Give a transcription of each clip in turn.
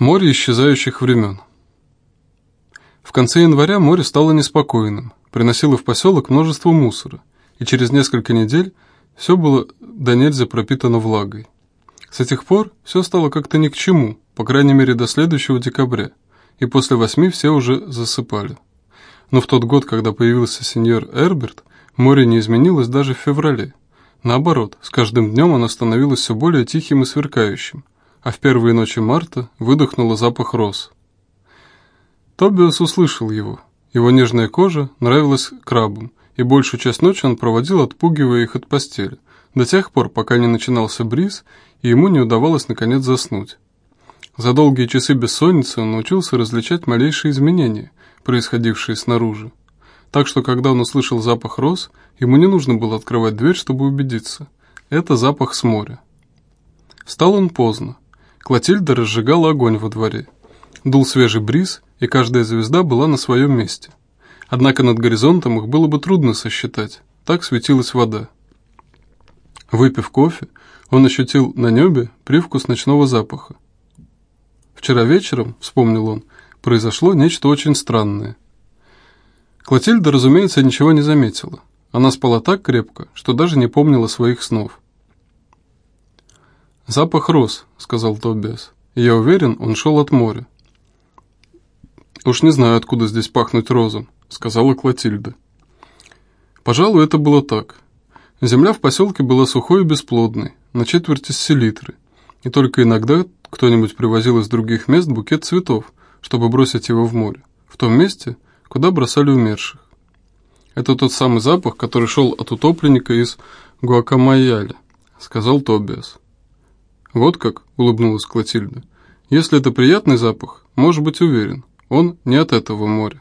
Море исчезающих времен. В конце января море стало неспокойным, приносило в поселок множество мусора, и через несколько недель все было до нельзя пропитано влагой. С этих пор все стало как-то ни к чему, по крайней мере до следующего декабря, и после восьми все уже засыпали. Но в тот год, когда появился сеньор Эрберт, море не изменилось даже в феврале. Наоборот, с каждым днем оно становилось все более тихим и сверкающим, а в первые ночи марта выдохнула запах роз. Тобиас услышал его. Его нежная кожа нравилась крабам, и большую часть ночи он проводил, отпугивая их от постели, до тех пор, пока не начинался бриз, и ему не удавалось наконец заснуть. За долгие часы бессонницы он научился различать малейшие изменения, происходившие снаружи. Так что, когда он услышал запах роз, ему не нужно было открывать дверь, чтобы убедиться. Это запах с моря. Встал он поздно. Клотильда разжигала огонь во дворе. Дул свежий бриз, и каждая звезда была на своем месте. Однако над горизонтом их было бы трудно сосчитать, так светилась вода. Выпив кофе, он ощутил на небе привкус ночного запаха. «Вчера вечером, — вспомнил он, — произошло нечто очень странное. Клотильда, разумеется, ничего не заметила. Она спала так крепко, что даже не помнила своих снов. «Запах роз», — сказал Тобиас. «Я уверен, он шел от моря». «Уж не знаю, откуда здесь пахнуть розом», — сказала Клотильда. Пожалуй, это было так. Земля в поселке была сухой и бесплодной, на четверть из селитры, и только иногда кто-нибудь привозил из других мест букет цветов, чтобы бросить его в море, в том месте, куда бросали умерших. Это тот самый запах, который шел от утопленника из Гуакамайяля, сказал Тобиас. «Вот как», — улыбнулась Клотильда. «Если это приятный запах, можешь быть уверен, он не от этого моря».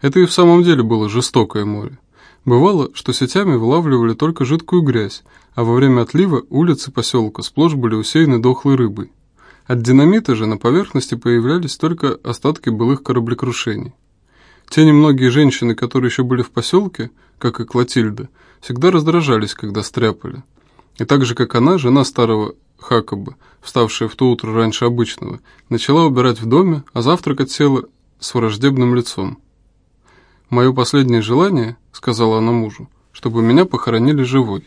Это и в самом деле было жестокое море. Бывало, что сетями вылавливали только жидкую грязь, а во время отлива улицы поселка сплошь были усеяны дохлой рыбой. От динамита же на поверхности появлялись только остатки былых кораблекрушений. Те немногие женщины, которые еще были в поселке, как и Клотильда, всегда раздражались, когда стряпали. И так же, как она, жена старого Хакоба, вставшая в то утро раньше обычного, начала убирать в доме, а завтракать села с враждебным лицом. «Мое последнее желание», — сказала она мужу, — «чтобы меня похоронили живой».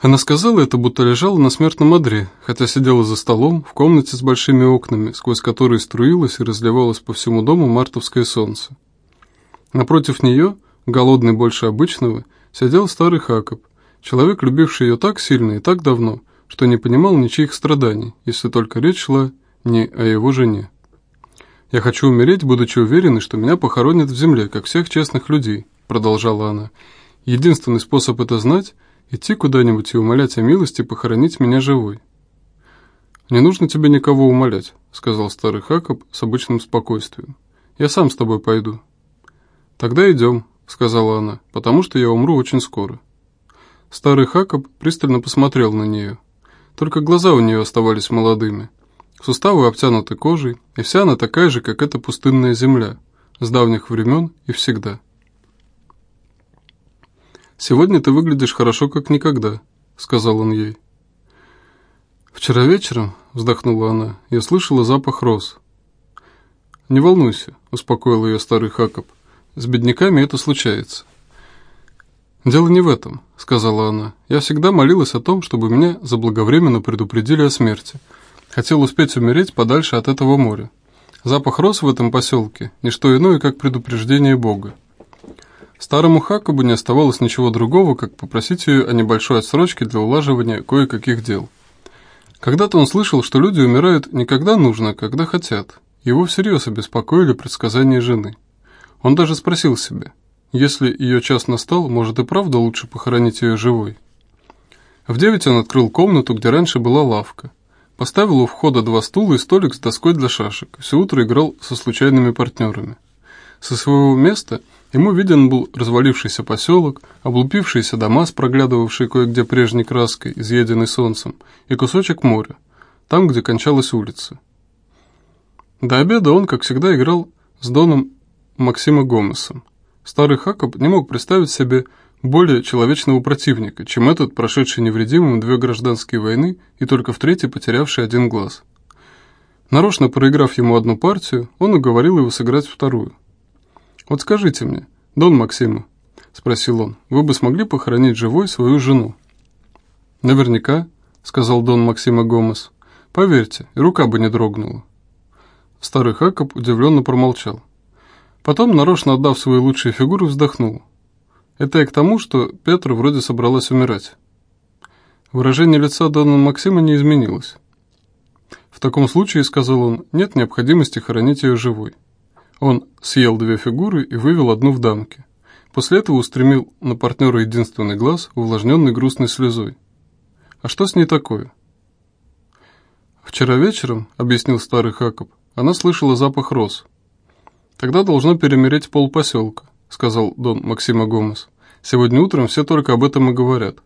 Она сказала это, будто лежала на смертном одре, хотя сидела за столом в комнате с большими окнами, сквозь которые струилось и разливалось по всему дому мартовское солнце. Напротив нее, голодный больше обычного, сидел старый Хакоб, человек, любивший ее так сильно и так давно, что не понимал ничьих страданий, если только речь шла не о его жене. «Я хочу умереть, будучи уверенной, что меня похоронят в земле, как всех честных людей», — продолжала она. «Единственный способ это знать — идти куда-нибудь и умолять о милости похоронить меня живой». «Не нужно тебе никого умолять», — сказал старый Хакоб с обычным спокойствием. «Я сам с тобой пойду». «Тогда идем», — сказала она, — «потому что я умру очень скоро». Старый Хакоб пристально посмотрел на нее. Только глаза у нее оставались молодыми. Суставы обтянуты кожей, и вся она такая же, как эта пустынная земля, с давних времен и всегда. «Сегодня ты выглядишь хорошо, как никогда», — сказал он ей. «Вчера вечером», — вздохнула она, — «я слышала запах роз». «Не волнуйся», — успокоил ее старый Хакоб, — «с бедняками это случается». «Дело не в этом», — сказала она. «Я всегда молилась о том, чтобы меня заблаговременно предупредили о смерти, Хотел успеть умереть подальше от этого моря. Запах роз в этом поселке – не что иное, как предупреждение Бога. Старому Хакобу не оставалось ничего другого, как попросить ее о небольшой отсрочке для улаживания кое-каких дел. Когда-то он слышал, что люди умирают не когда нужно, а когда хотят. Его всерьез обеспокоили предсказания жены. Он даже спросил себя, если ее час настал, может и правда лучше похоронить ее живой. В девять он открыл комнату, где раньше была лавка. Поставил у входа два стула и столик с доской для шашек. Все утро играл со случайными партнерами. Со своего места ему виден был развалившийся поселок, облупившиеся дома с проглядывавшей кое-где прежней краской, изъеденной солнцем, и кусочек моря, там, где кончалась улица. До обеда он, как всегда, играл с Доном Максима Гомесом. Старый Хакоб не мог представить себе более человечного противника, чем этот, прошедший невредимым две гражданские войны и только в третьей потерявший один глаз. Нарочно проиграв ему одну партию, он уговорил его сыграть вторую. «Вот скажите мне, Дон Максима», — спросил он, — «вы бы смогли похоронить живой свою жену?» «Наверняка», — сказал Дон Максима Гомес. «Поверьте, рука бы не дрогнула». Старый Хакоп удивленно промолчал. Потом, нарочно отдав свои лучшие фигуры, вздохнул. Это и к тому, что Петра вроде собралась умирать. Выражение лица Дона Максима не изменилось. В таком случае, сказал он, нет необходимости хоронить ее живой. Он съел две фигуры и вывел одну в дамке. После этого устремил на партнера единственный глаз, увлажненный грустной слезой. А что с ней такое? Вчера вечером, объяснил старый Хакоп, она слышала запах роз. Тогда должно перемереть пол поселка, сказал Дон Максима Гомес. Сегодня утром все только об этом и говорят.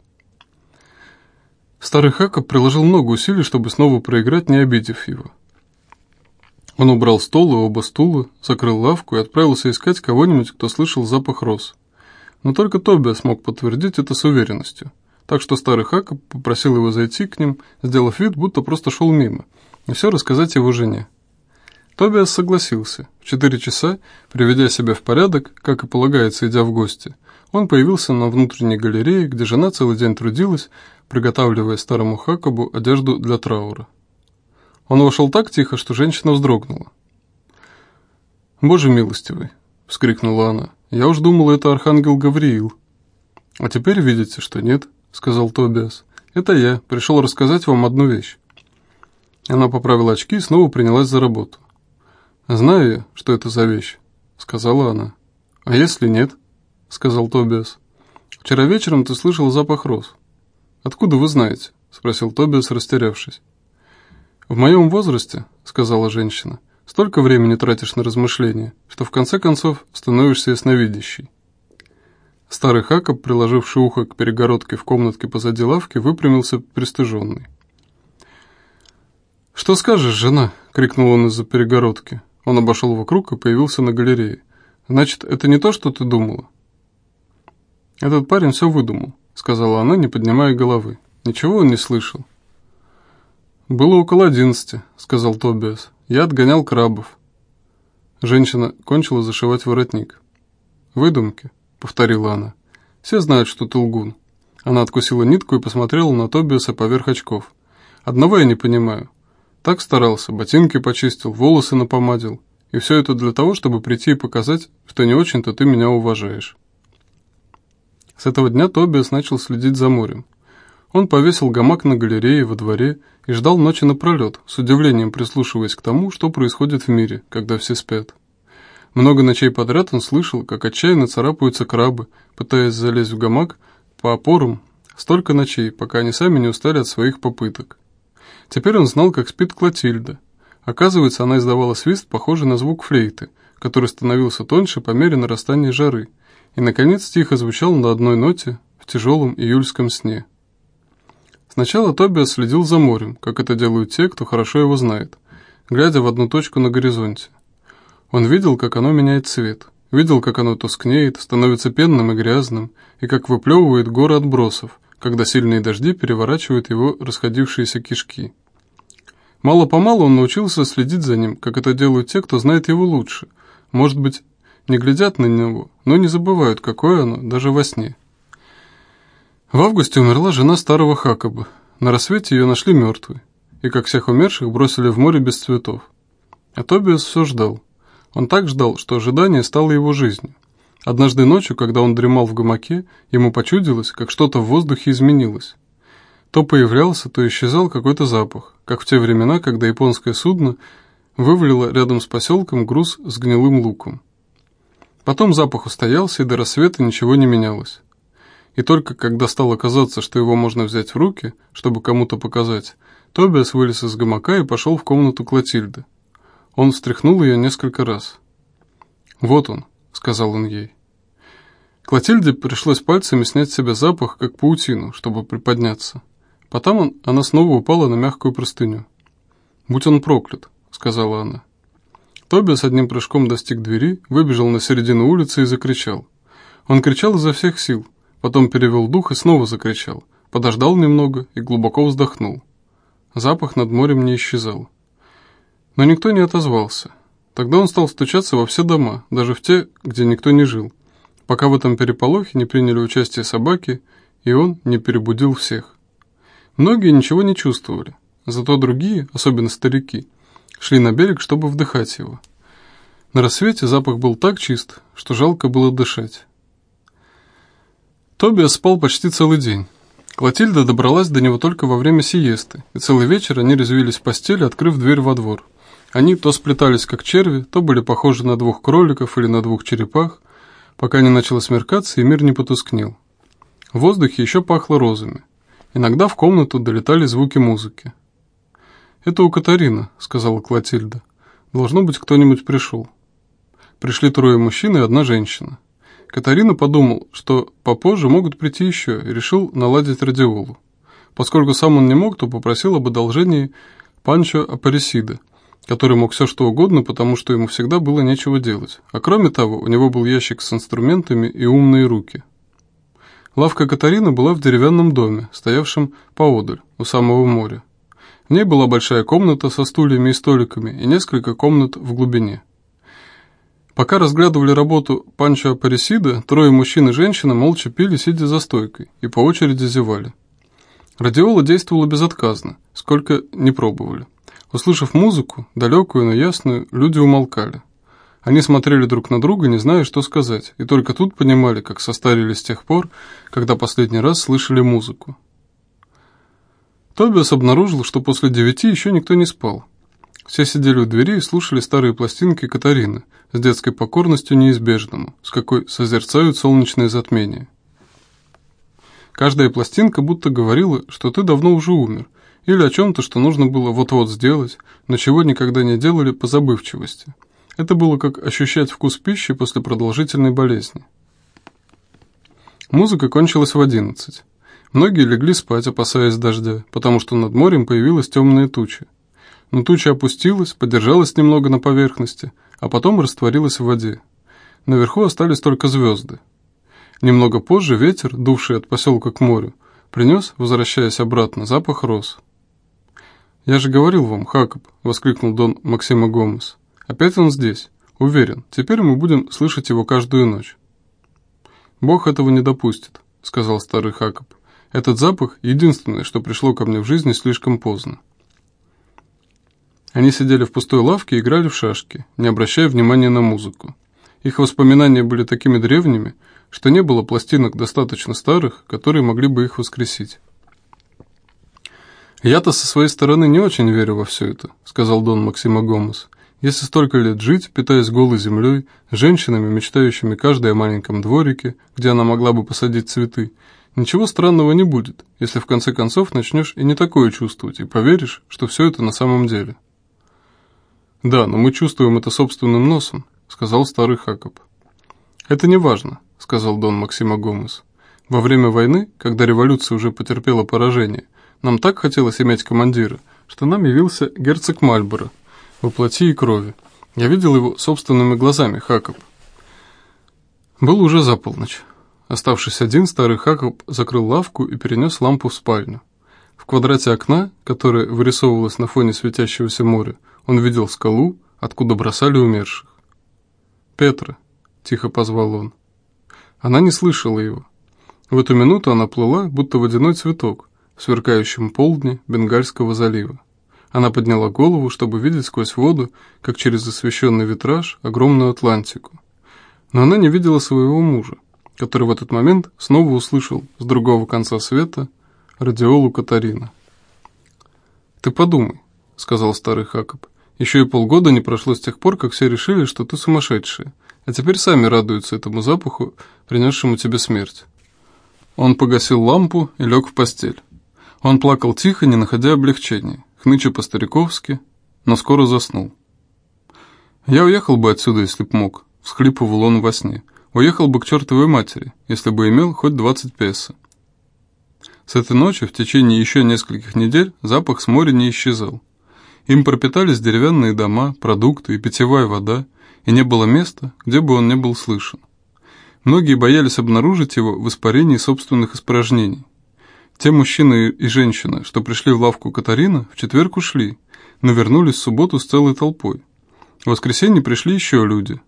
Старый Хакоп приложил много усилий, чтобы снова проиграть, не обидев его. Он убрал стол и оба стула, закрыл лавку и отправился искать кого-нибудь, кто слышал запах роз. Но только Тобиа смог подтвердить это с уверенностью. Так что старый Хакоп попросил его зайти к ним, сделав вид, будто просто шел мимо, и все рассказать его жене. Тобиас согласился. В четыре часа, приведя себя в порядок, как и полагается, идя в гости, он появился на внутренней галерее, где жена целый день трудилась, приготавливая старому Хакобу одежду для траура. Он вошел так тихо, что женщина вздрогнула. «Боже милостивый!» — вскрикнула она. «Я уж думал, это архангел Гавриил». «А теперь видите, что нет», — сказал Тобиас. «Это я, пришел рассказать вам одну вещь». Она поправила очки и снова принялась за работу. «Знаю я, что это за вещь», — сказала она. «А если нет?» — сказал Тобиас. «Вчера вечером ты слышал запах роз». «Откуда вы знаете?» — спросил Тобиас, растерявшись. «В моем возрасте», — сказала женщина, — «столько времени тратишь на размышления, что в конце концов становишься ясновидящей». Старый Хакоб, приложивший ухо к перегородке в комнатке позади лавки, выпрямился пристыженный. «Что скажешь, жена?» — крикнул он из-за перегородки. Он обошел вокруг и появился на галерее. «Значит, это не то, что ты думала?» «Этот парень все выдумал сказала она, не поднимая головы. Ничего он не слышал. «Было около одиннадцати», — сказал Тобиас. «Я отгонял крабов». Женщина кончила зашивать воротник. «Выдумки», — повторила она. «Все знают, что ты лгун». Она откусила нитку и посмотрела на Тобиаса поверх очков. «Одного я не понимаю. Так старался, ботинки почистил, волосы напомадил. И все это для того, чтобы прийти и показать, что не очень-то ты меня уважаешь». С этого дня Тобиас начал следить за морем. Он повесил гамак на галерее во дворе и ждал ночи напролет, с удивлением прислушиваясь к тому, что происходит в мире, когда все спят. Много ночей подряд он слышал, как отчаянно царапаются крабы, пытаясь залезть в гамак по опорам, столько ночей, пока они сами не устали от своих попыток. Теперь он знал, как спит Клотильда. Оказывается, она издавала свист, похожий на звук флейты, который становился тоньше по мере нарастания жары – и, наконец, тихо звучал на одной ноте в тяжелом июльском сне. Сначала Тобиас следил за морем, как это делают те, кто хорошо его знает, глядя в одну точку на горизонте. Он видел, как оно меняет цвет, видел, как оно тускнеет, становится пенным и грязным, и как выплевывает горы отбросов, когда сильные дожди переворачивают его расходившиеся кишки. Мало-помалу он научился следить за ним, как это делают те, кто знает его лучше, может быть, не глядят на него, но не забывают, какое оно, даже во сне. В августе умерла жена старого Хакоба. На рассвете ее нашли мертвой, и, как всех умерших, бросили в море без цветов. А Тобиас все ждал. Он так ждал, что ожидание стало его жизнью. Однажды ночью, когда он дремал в гамаке, ему почудилось, как что-то в воздухе изменилось. То появлялся, то исчезал какой-то запах, как в те времена, когда японское судно вывалило рядом с поселком груз с гнилым луком. Потом запах устоялся, и до рассвета ничего не менялось. И только когда стало казаться, что его можно взять в руки, чтобы кому-то показать, Тобиас вылез из гамака и пошел в комнату Клотильды. Он встряхнул ее несколько раз. «Вот он», — сказал он ей. Клотильде пришлось пальцами снять с себя запах, как паутину, чтобы приподняться. Потом он, она снова упала на мягкую простыню. «Будь он проклят», — сказала она. Тоби с одним прыжком достиг двери, выбежал на середину улицы и закричал. Он кричал изо всех сил, потом перевел дух и снова закричал, подождал немного и глубоко вздохнул. Запах над морем не исчезал. Но никто не отозвался. Тогда он стал стучаться во все дома, даже в те, где никто не жил, пока в этом переполохе не приняли участие собаки, и он не перебудил всех. Многие ничего не чувствовали, зато другие, особенно старики, шли на берег, чтобы вдыхать его. На рассвете запах был так чист, что жалко было дышать. Тобиас спал почти целый день. Клотильда добралась до него только во время сиесты, и целый вечер они резвились в постели, открыв дверь во двор. Они то сплетались как черви, то были похожи на двух кроликов или на двух черепах, пока не начало смеркаться и мир не потускнел. В воздухе еще пахло розами. Иногда в комнату долетали звуки музыки. «Это у Катарина», — сказала Клотильда. «Должно быть, кто-нибудь пришел». Пришли трое мужчин и одна женщина. Катарина подумал, что попозже могут прийти еще, и решил наладить радиолу. Поскольку сам он не мог, то попросил об одолжении Панчо Апаресида, который мог все что угодно, потому что ему всегда было нечего делать. А кроме того, у него был ящик с инструментами и умные руки. Лавка Катарины была в деревянном доме, стоявшем поодаль, у самого моря. В ней была большая комната со стульями и столиками и несколько комнат в глубине. Пока разглядывали работу Панчо Апаресида, трое мужчин и женщина молча пили, сидя за стойкой, и по очереди зевали. Радиола действовала безотказно, сколько не пробовали. Услышав музыку, далекую, но ясную, люди умолкали. Они смотрели друг на друга, не зная, что сказать, и только тут понимали, как состарились с тех пор, когда последний раз слышали музыку. Тобиас обнаружил, что после девяти еще никто не спал. Все сидели у двери и слушали старые пластинки Катарины с детской покорностью неизбежному, с какой созерцают солнечное затмение. Каждая пластинка будто говорила, что ты давно уже умер, или о чем-то, что нужно было вот-вот сделать, но чего никогда не делали по забывчивости. Это было как ощущать вкус пищи после продолжительной болезни. Музыка кончилась в одиннадцать. Многие легли спать, опасаясь дождя, потому что над морем появилась темная туча но туча опустилась, подержалась немного на поверхности, а потом растворилась в воде. Наверху остались только звезды. Немного позже ветер, дувший от поселка к морю, принес, возвращаясь обратно, запах роз. «Я же говорил вам, Хакоб!» — воскликнул Дон Максима Гомес. «Опять он здесь. Уверен, теперь мы будем слышать его каждую ночь». «Бог этого не допустит», — сказал старый Хакоб. «Этот запах — единственное, что пришло ко мне в жизни слишком поздно». Они сидели в пустой лавке и играли в шашки, не обращая внимания на музыку. Их воспоминания были такими древними, что не было пластинок достаточно старых, которые могли бы их воскресить. «Я-то со своей стороны не очень верю во все это», — сказал Дон Максима Гомес. «Если столько лет жить, питаясь голой землей, женщинами, мечтающими каждой о маленьком дворике, где она могла бы посадить цветы, ничего странного не будет, если в конце концов начнешь и не такое чувствовать, и поверишь, что все это на самом деле». «Да, но мы чувствуем это собственным носом», — сказал старый Хакоб. «Это не важно», — сказал Дон Максима Гомес. «Во время войны, когда революция уже потерпела поражение, нам так хотелось иметь командира, что нам явился герцог Мальборо, во плоти и крови. Я видел его собственными глазами, Хакоб». Был уже за полночь. Оставшись один, старый Хакоб закрыл лавку и перенес лампу в спальню. В квадрате окна, которое вырисовывалось на фоне светящегося моря, он видел скалу, откуда бросали умерших. «Петра», — тихо позвал он. Она не слышала его. В эту минуту она плыла, будто водяной цветок, в сверкающем полдне Бенгальского залива. Она подняла голову, чтобы видеть сквозь воду, как через освещенный витраж, огромную Атлантику. Но она не видела своего мужа, который в этот момент снова услышал с другого конца света радиолу Катарина. «Ты подумай», — сказал старый Хакоб. Еще и полгода не прошло с тех пор, как все решили, что ты сумасшедшая, а теперь сами радуются этому запаху, принесшему тебе смерть. Он погасил лампу и лег в постель. Он плакал тихо, не находя облегчения, хныча по-стариковски, но скоро заснул. «Я уехал бы отсюда, если б мог», — всхлипывал он во сне. «Уехал бы к чертовой матери, если бы имел хоть двадцать песо». С этой ночи в течение еще нескольких недель запах с моря не исчезал. Им пропитались деревянные дома, продукты и питьевая вода, и не было места, где бы он не был слышен. Многие боялись обнаружить его в испарении собственных испражнений. Те мужчины и женщины, что пришли в лавку Катарина, в четверг ушли, но вернулись в субботу с целой толпой. В воскресенье пришли еще люди.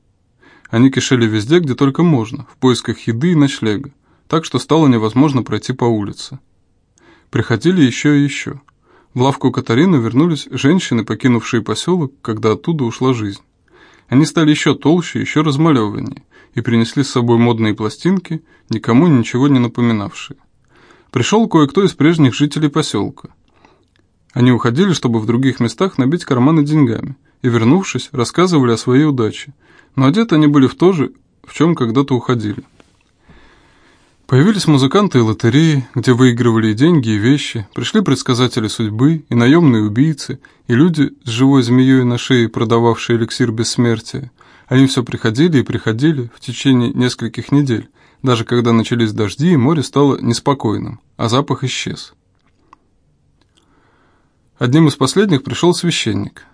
Они кишели везде, где только можно, в поисках еды и ночлега, так что стало невозможно пройти по улице. Приходили еще и еще. В лавку Катарины вернулись женщины, покинувшие поселок, когда оттуда ушла жизнь. Они стали еще толще, еще размалеваннее, и принесли с собой модные пластинки, никому ничего не напоминавшие. Пришел кое-кто из прежних жителей поселка. Они уходили, чтобы в других местах набить карманы деньгами, и, вернувшись, рассказывали о своей удаче, но одеты они были в то же, в чем когда-то уходили. Появились музыканты и лотереи, где выигрывали и деньги, и вещи, пришли предсказатели судьбы, и наемные убийцы, и люди с живой змеей на шее, продававшие эликсир бессмертия. Они все приходили и приходили в течение нескольких недель, даже когда начались дожди, море стало неспокойным, а запах исчез. Одним из последних пришел священник.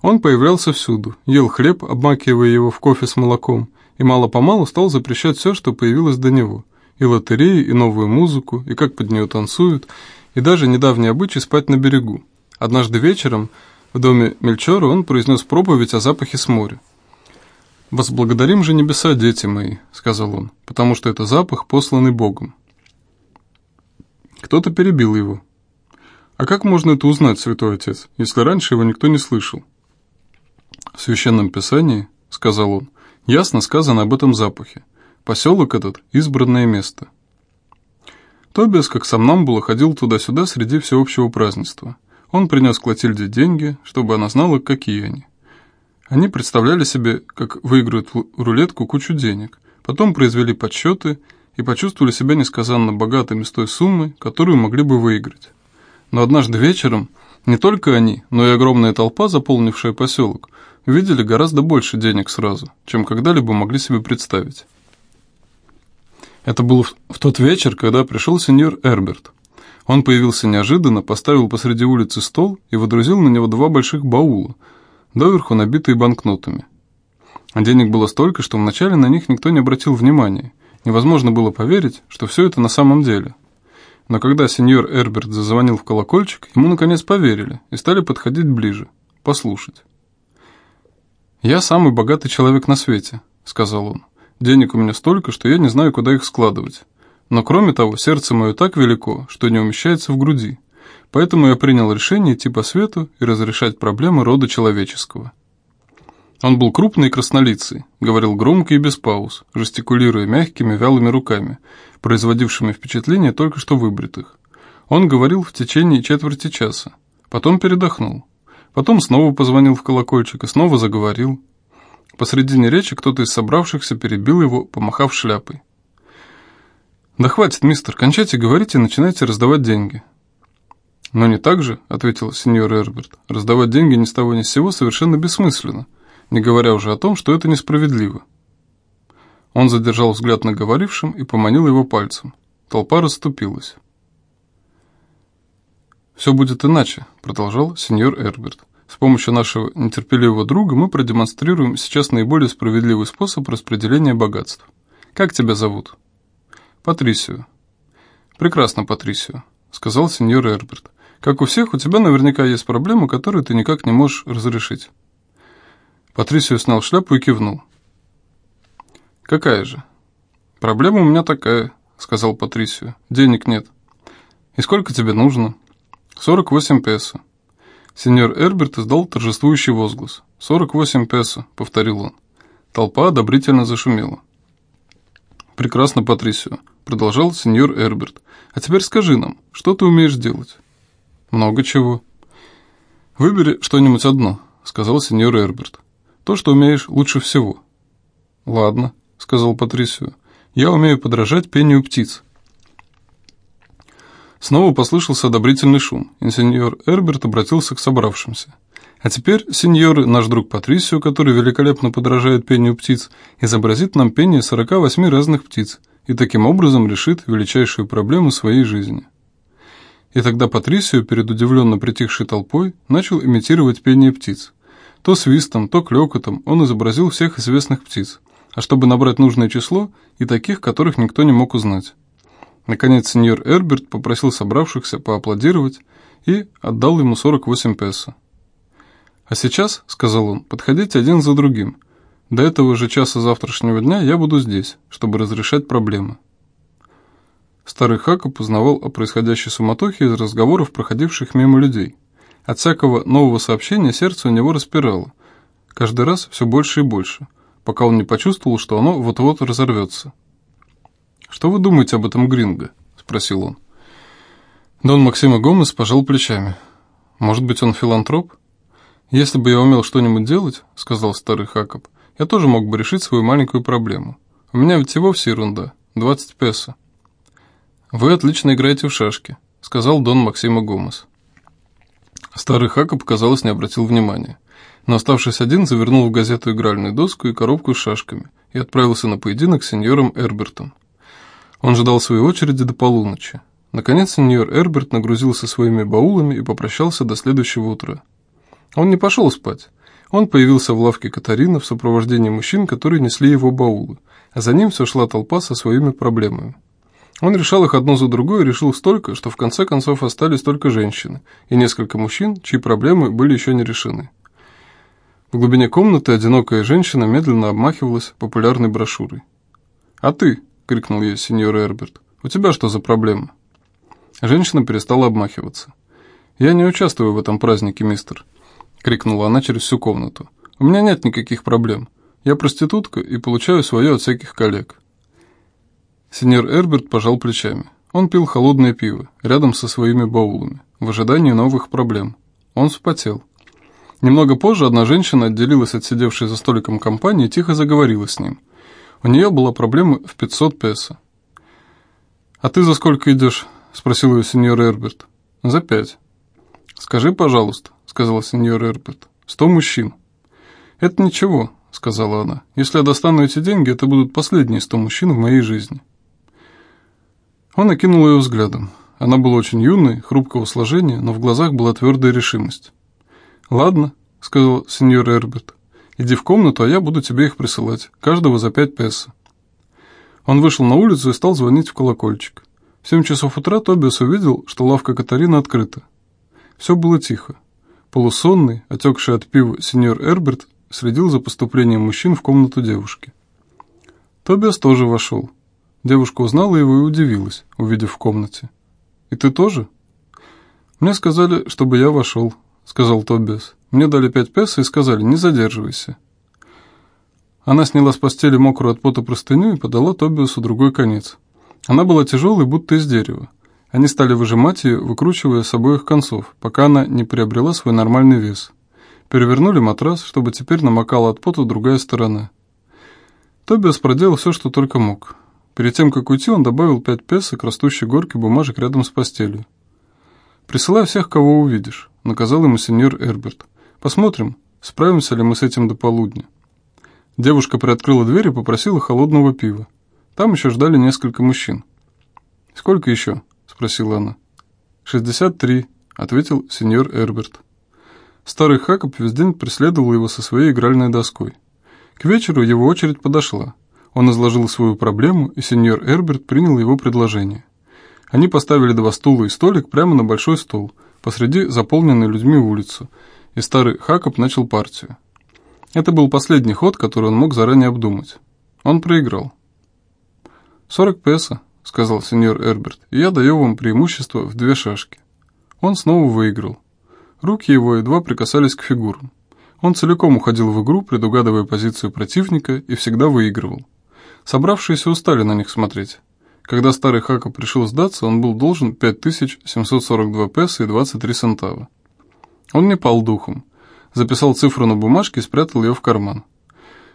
Он появлялся всюду, ел хлеб, обмакивая его в кофе с молоком, и мало-помалу стал запрещать все, что появилось до него – и лотереи, и новую музыку, и как под нее танцуют, и даже недавний обычай спать на берегу. Однажды вечером в доме Мельчора он произнес проповедь о запахе с моря. «Возблагодарим же небеса, дети мои», — сказал он, — «потому что это запах, посланный Богом». Кто-то перебил его. «А как можно это узнать, святой отец, если раньше его никто не слышал?» «В священном писании», — сказал он, — «ясно сказано об этом запахе. Поселок этот – избранное место. Тобиас, как сам Намбула, ходил туда-сюда среди всеобщего празднества. Он принес Клотильде деньги, чтобы она знала, какие они. Они представляли себе, как выиграют в рулетку кучу денег, потом произвели подсчеты и почувствовали себя несказанно богатыми с той суммой, которую могли бы выиграть. Но однажды вечером не только они, но и огромная толпа, заполнившая поселок, увидели гораздо больше денег сразу, чем когда-либо могли себе представить. Это был в тот вечер, когда пришел сеньор Эрберт. Он появился неожиданно, поставил посреди улицы стол и водрузил на него два больших баула, доверху набитые банкнотами. А денег было столько, что вначале на них никто не обратил внимания. Невозможно было поверить, что все это на самом деле. Но когда сеньор Эрберт зазвонил в колокольчик, ему наконец поверили и стали подходить ближе, послушать. «Я самый богатый человек на свете», — сказал он. Денег у меня столько, что я не знаю, куда их складывать. Но кроме того, сердце мое так велико, что не умещается в груди. Поэтому я принял решение идти по свету и разрешать проблемы рода человеческого. Он был крупный и краснолицый, говорил громко и без пауз, жестикулируя мягкими вялыми руками, производившими впечатление только что выбритых. Он говорил в течение четверти часа, потом передохнул, потом снова позвонил в колокольчик и снова заговорил, Посредине речи кто-то из собравшихся перебил его, помахав шляпой. «Да хватит, мистер, кончайте говорить и начинайте раздавать деньги». «Но не так же», — ответил сеньор Эрберт. «Раздавать деньги ни с того ни с сего совершенно бессмысленно, не говоря уже о том, что это несправедливо». Он задержал взгляд на говорившем и поманил его пальцем. Толпа расступилась. «Все будет иначе», — продолжал сеньор Эрберт. С помощью нашего нетерпеливого друга мы продемонстрируем сейчас наиболее справедливый способ распределения богатств. Как тебя зовут? Патрисио. Прекрасно, Патрисио, сказал сеньор Эрберт. Как у всех, у тебя наверняка есть проблема, которую ты никак не можешь разрешить. Патрисио снял шляпу и кивнул. «Какая же?» «Проблема у меня такая», — сказал Патрисио. «Денег нет». «И сколько тебе нужно?» «Сорок восемь песо». Сеньор Эрберт издал торжествующий возглас. «Сорок восемь песо», — повторил он. Толпа одобрительно зашумела. «Прекрасно, Патрисио», — продолжал сеньор Эрберт. «А теперь скажи нам, что ты умеешь делать?» «Много чего». «Выбери что-нибудь одно», — сказал сеньор Эрберт. «То, что умеешь лучше всего». «Ладно», — сказал Патрисио. «Я умею подражать пению птиц». Снова послышался одобрительный шум, и сеньор Эрберт обратился к собравшимся. А теперь, сеньоры, наш друг Патрисио, который великолепно подражает пению птиц, изобразит нам пение 48 разных птиц и таким образом решит величайшую проблему своей жизни. И тогда Патрисио, перед удивленно притихшей толпой, начал имитировать пение птиц. То свистом, то клёкотом он изобразил всех известных птиц, а чтобы набрать нужное число, и таких, которых никто не мог узнать. Наконец сеньор Эрберт попросил собравшихся поаплодировать и отдал ему 48 песо. «А сейчас, — сказал он, — подходите один за другим. До этого же часа завтрашнего дня я буду здесь, чтобы разрешать проблемы». Старый Хакоп узнавал о происходящей суматохе из разговоров, проходивших мимо людей. От всякого нового сообщения сердце у него распирало. Каждый раз все больше и больше, пока он не почувствовал, что оно вот-вот разорвется. «Что вы думаете об этом Гринго?» – спросил он. Дон Максима Гомес пожал плечами. «Может быть, он филантроп?» «Если бы я умел что-нибудь делать, — сказал старый Хакоп, — я тоже мог бы решить свою маленькую проблему. У меня ведь и вовсе ерунда. 20 песо». «Вы отлично играете в шашки», — сказал Дон Максима Гомес. Старый Хакоп, казалось, не обратил внимания. Но, оставшись один, завернул в газету игральную доску и коробку с шашками и отправился на поединок с сеньором Эрбертом. Он ждал своей очереди до полуночи. Наконец сеньор Эрберт нагрузился своими баулами и попрощался до следующего утра. Он не пошел спать. Он появился в лавке Катарина в сопровождении мужчин, которые несли его баулы, а за ним все шла толпа со своими проблемами. Он решал их одно за другой и решил столько, что в конце концов остались только женщины и несколько мужчин, чьи проблемы были еще не решены. В глубине комнаты одинокая женщина медленно обмахивалась популярной брошюрой. «А ты?» — крикнул ей сеньор Эрберт. «У тебя что за проблема?» Женщина перестала обмахиваться. «Я не участвую в этом празднике, мистер», — крикнула она через всю комнату. «У меня нет никаких проблем. Я проститутка и получаю свое от всяких коллег». Сеньор Эрберт пожал плечами. Он пил холодное пиво, рядом со своими баулами, в ожидании новых проблем. Он вспотел. Немного позже одна женщина отделилась от сидевшей за столиком компании и тихо заговорила с ним. У нее была проблема в 500 песо. «А ты за сколько идешь?» – спросил ее сеньор Эрберт. «За пять». «Скажи, пожалуйста», – сказал сеньор Эрберт. «Сто мужчин». «Это ничего», – сказала она. «Если я достану эти деньги, это будут последние сто мужчин в моей жизни». Он окинул ее взглядом. Она была очень юной, хрупкого сложения, но в глазах была твердая решимость. «Ладно», — сказал сеньор Эрберт, — «иди в комнату, а я буду тебе их присылать, каждого за пять песо». Он вышел на улицу и стал звонить в колокольчик. В семь часов утра Тобиас увидел, что лавка Катарина открыта. Все было тихо. Полусонный, отекший от пива сеньор Эрберт следил за поступлением мужчин в комнату девушки. Тобиас тоже вошел. Девушка узнала его и удивилась, увидев в комнате. «И ты тоже?» «Мне сказали, чтобы я вошел», — сказал Тобиас. «Мне дали пять песо и сказали, не задерживайся». Она сняла с постели мокрую от пота простыню и подала Тобиасу другой конец. Она была тяжелой, будто из дерева. Они стали выжимать ее, выкручивая с обоих концов, пока она не приобрела свой нормальный вес. Перевернули матрас, чтобы теперь намокала от пота другая сторона. Тобиас проделал все, что только мог. Перед тем, как уйти, он добавил пять песо к растущей горке бумажек рядом с постелью. «Присылай всех, кого увидишь», — наказал ему сеньор Эрберт. «Посмотрим, справимся ли мы с этим до полудня». Девушка приоткрыла дверь и попросила холодного пива. Там еще ждали несколько мужчин. «Сколько еще?» — спросила она. «Шестьдесят три», — ответил сеньор Эрберт. Старый Хакоп весь день преследовал его со своей игральной доской. К вечеру его очередь подошла. Он изложил свою проблему, и сеньор Эрберт принял его предложение. Они поставили два стула и столик прямо на большой стол, посреди заполненной людьми улицу, и старый Хакоп начал партию. Это был последний ход, который он мог заранее обдумать. Он проиграл. «Сорок песо», — сказал сеньор Эрберт, — «и я даю вам преимущество в две шашки». Он снова выиграл. Руки его едва прикасались к фигурам. Он целиком уходил в игру, предугадывая позицию противника, и всегда выигрывал. Собравшиеся устали на них смотреть. Когда старый Хака пришел сдаться, он был должен 5742 песо и 23 центава. Он не пал духом. Записал цифру на бумажке и спрятал ее в карман.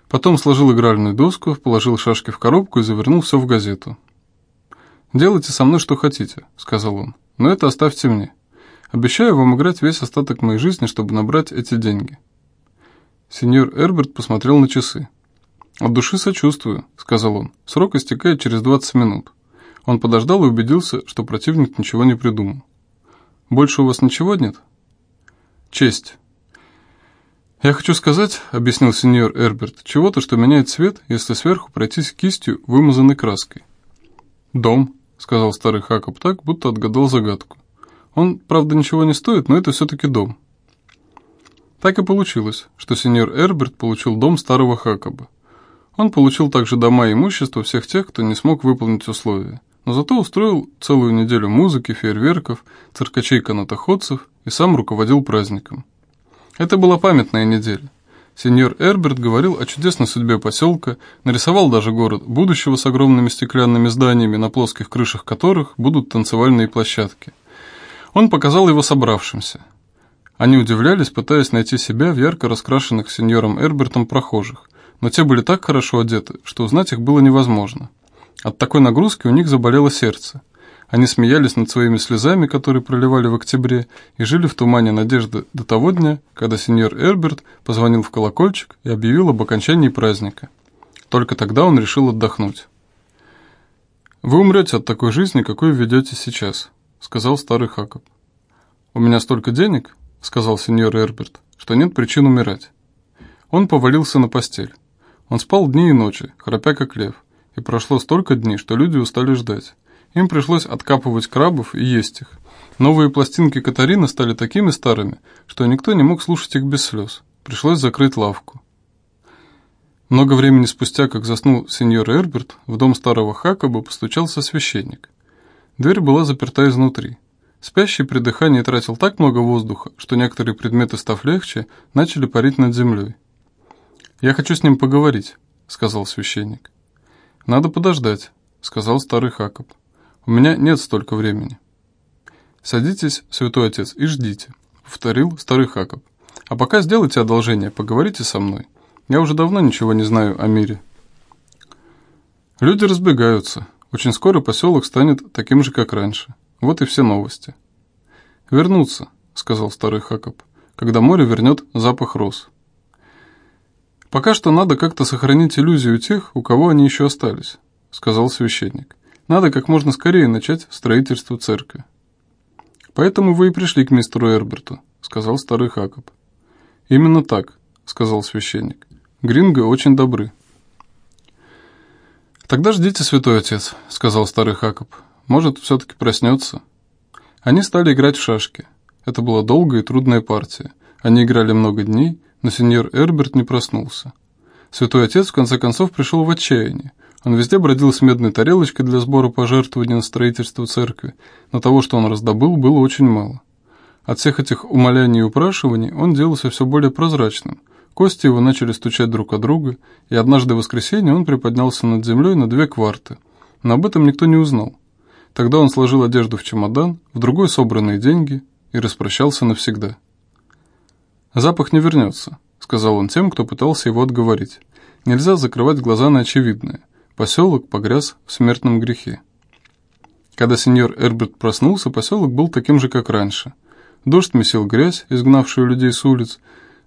Потом сложил игральную доску, положил шашки в коробку и завернул все в газету. «Делайте со мной что хотите», — сказал он, — «но это оставьте мне. Обещаю вам играть весь остаток моей жизни, чтобы набрать эти деньги». Сеньор Эрберт посмотрел на часы. «От души сочувствую», — сказал он. «Срок истекает через 20 минут». Он подождал и убедился, что противник ничего не придумал. «Больше у вас ничего нет?» «Честь». «Я хочу сказать», — объяснил сеньор Эрберт, «чего-то, что меняет цвет, если сверху пройтись кистью, вымазанной краской». «Дом», — сказал старый Хакоп так, будто отгадал загадку. «Он, правда, ничего не стоит, но это все-таки дом». Так и получилось, что сеньор Эрберт получил дом старого Хакаба. Он получил также дома и имущество всех тех, кто не смог выполнить условия, но зато устроил целую неделю музыки, фейерверков, циркачей-канатоходцев и сам руководил праздником. Это была памятная неделя. Сеньор Эрберт говорил о чудесной судьбе поселка, нарисовал даже город будущего с огромными стеклянными зданиями, на плоских крышах которых будут танцевальные площадки. Он показал его собравшимся – они удивлялись, пытаясь найти себя в ярко раскрашенных сеньором Эрбертом прохожих, но те были так хорошо одеты, что узнать их было невозможно. От такой нагрузки у них заболело сердце. Они смеялись над своими слезами, которые проливали в октябре, и жили в тумане надежды до того дня, когда сеньор Эрберт позвонил в колокольчик и объявил об окончании праздника. Только тогда он решил отдохнуть. «Вы умрете от такой жизни, какой ведете сейчас», — сказал старый Хакоб. «У меня столько денег, — сказал сеньор Эрберт, — что нет причин умирать. Он повалился на постель. Он спал дни и ночи, храпя как лев, и прошло столько дней, что люди устали ждать. Им пришлось откапывать крабов и есть их. Новые пластинки Катарины стали такими старыми, что никто не мог слушать их без слез. Пришлось закрыть лавку. Много времени спустя, как заснул сеньор Эрберт, в дом старого Хакоба постучался священник. Дверь была заперта изнутри. Спящий при дыхании тратил так много воздуха, что некоторые предметы, став легче, начали парить над землей. «Я хочу с ним поговорить», — сказал священник. «Надо подождать», — сказал старый Хакоб. «У меня нет столько времени». «Садитесь, святой отец, и ждите», — повторил старый Хакоб. «А пока сделайте одолжение, поговорите со мной. Я уже давно ничего не знаю о мире». Люди разбегаются. Очень скоро поселок станет таким же, как раньше. Вот и все новости. «Вернуться», — сказал старый Хакоп, — «когда море вернет запах роз». «Пока что надо как-то сохранить иллюзию тех, у кого они еще остались», — сказал священник. «Надо как можно скорее начать строительство церкви». «Поэтому вы и пришли к мистеру Эрберту», — сказал старый Хакоп. «Именно так», — сказал священник. «Гринго очень добры». «Тогда ждите, святой отец», — сказал старый Хакоп. Может, все-таки проснется. Они стали играть в шашки. Это была долгая и трудная партия. Они играли много дней, но сеньор Эрберт не проснулся. Святой Отец в конце концов пришел в отчаяние. Он везде бродил с медной тарелочкой для сбора пожертвований на строительство церкви, но того, что он раздобыл, было очень мало. От всех этих умоляний и упрашиваний он делался все более прозрачным. Кости его начали стучать друг от друга, и однажды в воскресенье он приподнялся над землей на две кварты. Но об этом никто не узнал. Тогда он сложил одежду в чемодан, в другой собранные деньги и распрощался навсегда. «Запах не вернется», — сказал он тем, кто пытался его отговорить. «Нельзя закрывать глаза на очевидное. Поселок погряз в смертном грехе». Когда сеньор Эрберт проснулся, поселок был таким же, как раньше. Дождь месил грязь, изгнавшую людей с улиц.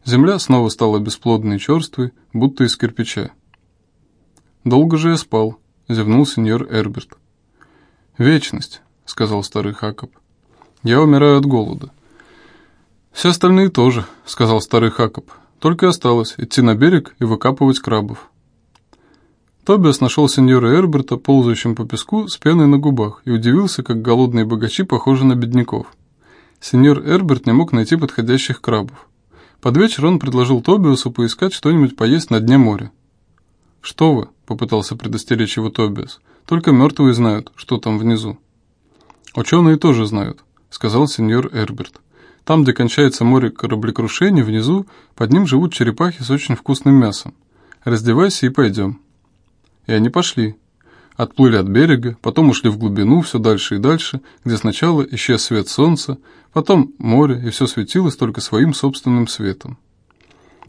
Земля снова стала бесплодной и черствой, будто из кирпича. «Долго же я спал», — зевнул сеньор Эрберт. «Вечность», — сказал старый Хакоб. «Я умираю от голода». «Все остальные тоже», — сказал старый Хакоб. «Только осталось идти на берег и выкапывать крабов». Тобиас нашел сеньора Эрберта, ползающим по песку, с пеной на губах, и удивился, как голодные богачи похожи на бедняков. Сеньор Эрберт не мог найти подходящих крабов. Под вечер он предложил Тобиасу поискать что-нибудь поесть на дне моря. «Что вы?» — попытался предостеречь его Тобиас. Только мертвые знают, что там внизу. Ученые тоже знают, сказал сеньор Эрберт. Там, где кончается море кораблекрушений, внизу, под ним живут черепахи с очень вкусным мясом. Раздевайся и пойдем. И они пошли. Отплыли от берега, потом ушли в глубину, все дальше и дальше, где сначала исчез свет солнца, потом море, и все светилось только своим собственным светом.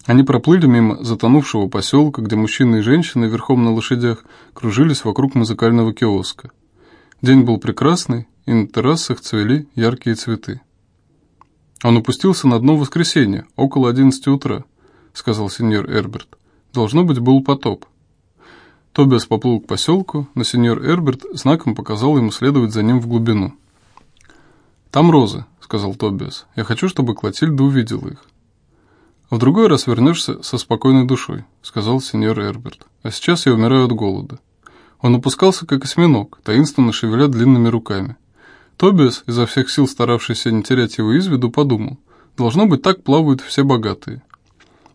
Они проплыли мимо затонувшего поселка, где мужчины и женщины верхом на лошадях кружились вокруг музыкального киоска. День был прекрасный, и на террасах цвели яркие цветы. «Он упустился на дно воскресенья, около одиннадцати утра», — сказал сеньор Эрберт. «Должно быть, был потоп». Тобиас поплыл к поселку, но сеньор Эрберт знаком показал ему следовать за ним в глубину. «Там розы», — сказал Тобиас. «Я хочу, чтобы Клотильда увидела их». «В другой раз вернешься со спокойной душой», — сказал сеньор Эрберт. «А сейчас я умираю от голода». Он опускался, как осьминог, таинственно шевеля длинными руками. Тобиас, изо всех сил старавшийся не терять его из виду, подумал, Должно быть, так плавают все богатые.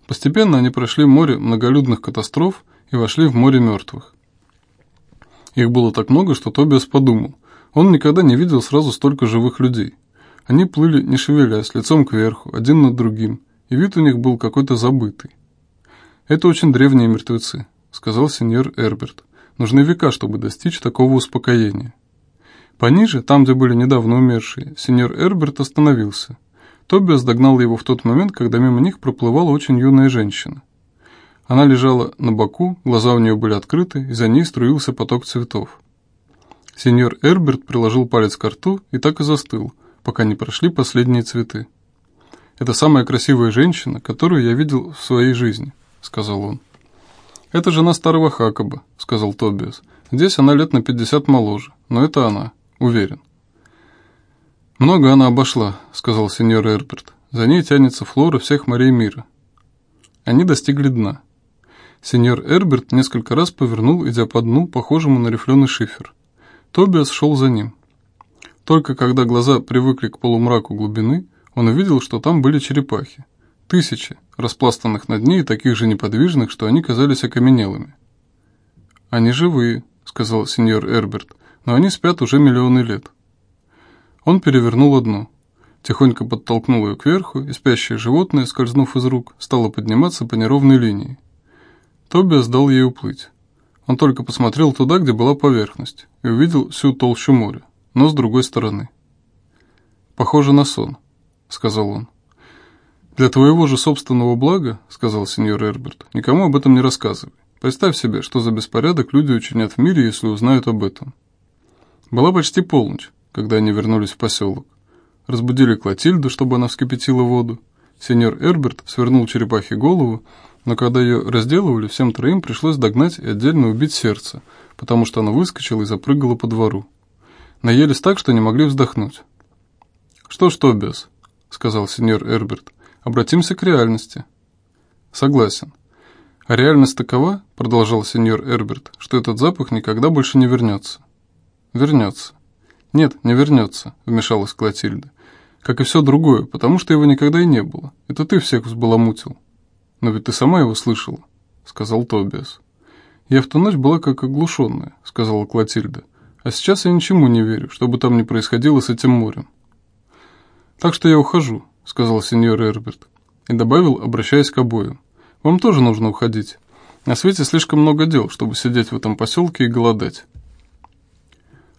Постепенно они прошли море многолюдных катастроф и вошли в море мертвых. Их было так много, что Тобиас подумал. Он никогда не видел сразу столько живых людей. Они плыли, не шевелясь, лицом кверху, один над другим, и вид у них был какой-то забытый. «Это очень древние мертвецы», — сказал сеньор Эрберт. «Нужны века, чтобы достичь такого успокоения». Пониже, там, где были недавно умершие, сеньор Эрберт остановился. Тобиас догнал его в тот момент, когда мимо них проплывала очень юная женщина. Она лежала на боку, глаза у нее были открыты, и за ней струился поток цветов. Сеньор Эрберт приложил палец к рту и так и застыл, пока не прошли последние цветы. «Это самая красивая женщина, которую я видел в своей жизни», — сказал он. «Это жена старого Хакоба», — сказал Тобиас. «Здесь она лет на пятьдесят моложе, но это она, уверен». «Много она обошла», — сказал сеньор Эрберт. «За ней тянется флора всех морей мира». Они достигли дна. Сеньор Эрберт несколько раз повернул, идя по дну, похожему на рифленый шифер. Тобиас шел за ним. Только когда глаза привыкли к полумраку глубины, он увидел, что там были черепахи. Тысячи, распластанных на дне и таких же неподвижных, что они казались окаменелыми. «Они живые», — сказал сеньор Эрберт, — «но они спят уже миллионы лет». Он перевернул одну. Тихонько подтолкнул ее кверху, и спящее животное, скользнув из рук, стало подниматься по неровной линии. Тобиас дал ей уплыть. Он только посмотрел туда, где была поверхность, и увидел всю толщу моря, но с другой стороны. «Похоже на сон», — сказал он. «Для твоего же собственного блага, — сказал сеньор Эрберт, — никому об этом не рассказывай. Представь себе, что за беспорядок люди учинят в мире, если узнают об этом». Была почти полночь, когда они вернулись в поселок. Разбудили Клотильду, чтобы она вскипятила воду. Сеньор Эрберт свернул черепахе голову но когда ее разделывали, всем троим пришлось догнать и отдельно убить сердце, потому что оно выскочило и запрыгало по двору. Наелись так, что не могли вздохнуть. «Что ж, Тобиас», — сказал сеньор Эрберт, — «обратимся к реальности». «Согласен. А реальность такова, — продолжал сеньор Эрберт, — что этот запах никогда больше не вернется». «Вернется». «Нет, не вернется», — вмешалась Клотильда. «Как и все другое, потому что его никогда и не было. Это ты всех взбаламутил». «Но ведь ты сама его слышала», — сказал Тобиас. «Я в ту ночь была как оглушенная», — сказала Клотильда. «А сейчас я ничему не верю, что бы там ни происходило с этим морем». «Так что я ухожу», — сказал сеньор Эрберт. И добавил, обращаясь к обоим. «Вам тоже нужно уходить. На свете слишком много дел, чтобы сидеть в этом поселке и голодать».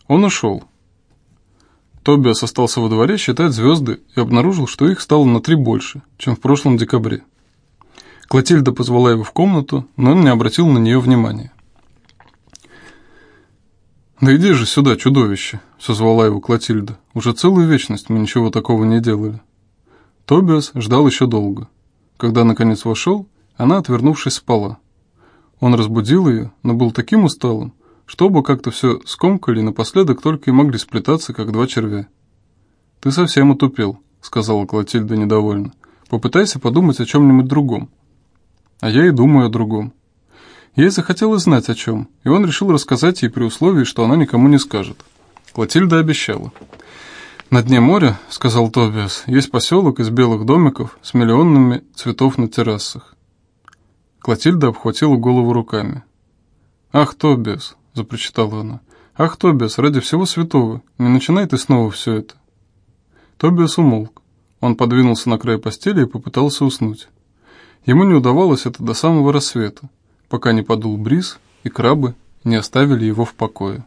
Он ушел. Тобиас остался во дворе считать звезды и обнаружил, что их стало на три больше, чем в прошлом декабре. Клотильда позвала его в комнату, но он не обратил на нее внимания. «Да иди же сюда, чудовище!» — созвала его Клотильда. «Уже целую вечность мы ничего такого не делали». Тобиас ждал еще долго. Когда наконец вошел, она, отвернувшись, спала. Он разбудил ее, но был таким усталым, что оба как-то все скомкали напоследок только и могли сплетаться, как два червя. «Ты совсем отупел», — сказала Клотильда недовольно. «Попытайся подумать о чем-нибудь другом. А я и думаю о другом. Ей захотелось знать о чем, и он решил рассказать ей при условии, что она никому не скажет. Клотильда обещала. «На дне моря, — сказал Тобиас, — есть поселок из белых домиков с миллионами цветов на террасах». Клотильда обхватила голову руками. «Ах, Тобиас!» — запричитала она. «Ах, Тобиас, ради всего святого, не начинай ты снова все это!» Тобиас умолк. Он подвинулся на край постели и попытался уснуть. Ему не удавалось это до самого рассвета, пока не подул бриз, и крабы не оставили его в покое.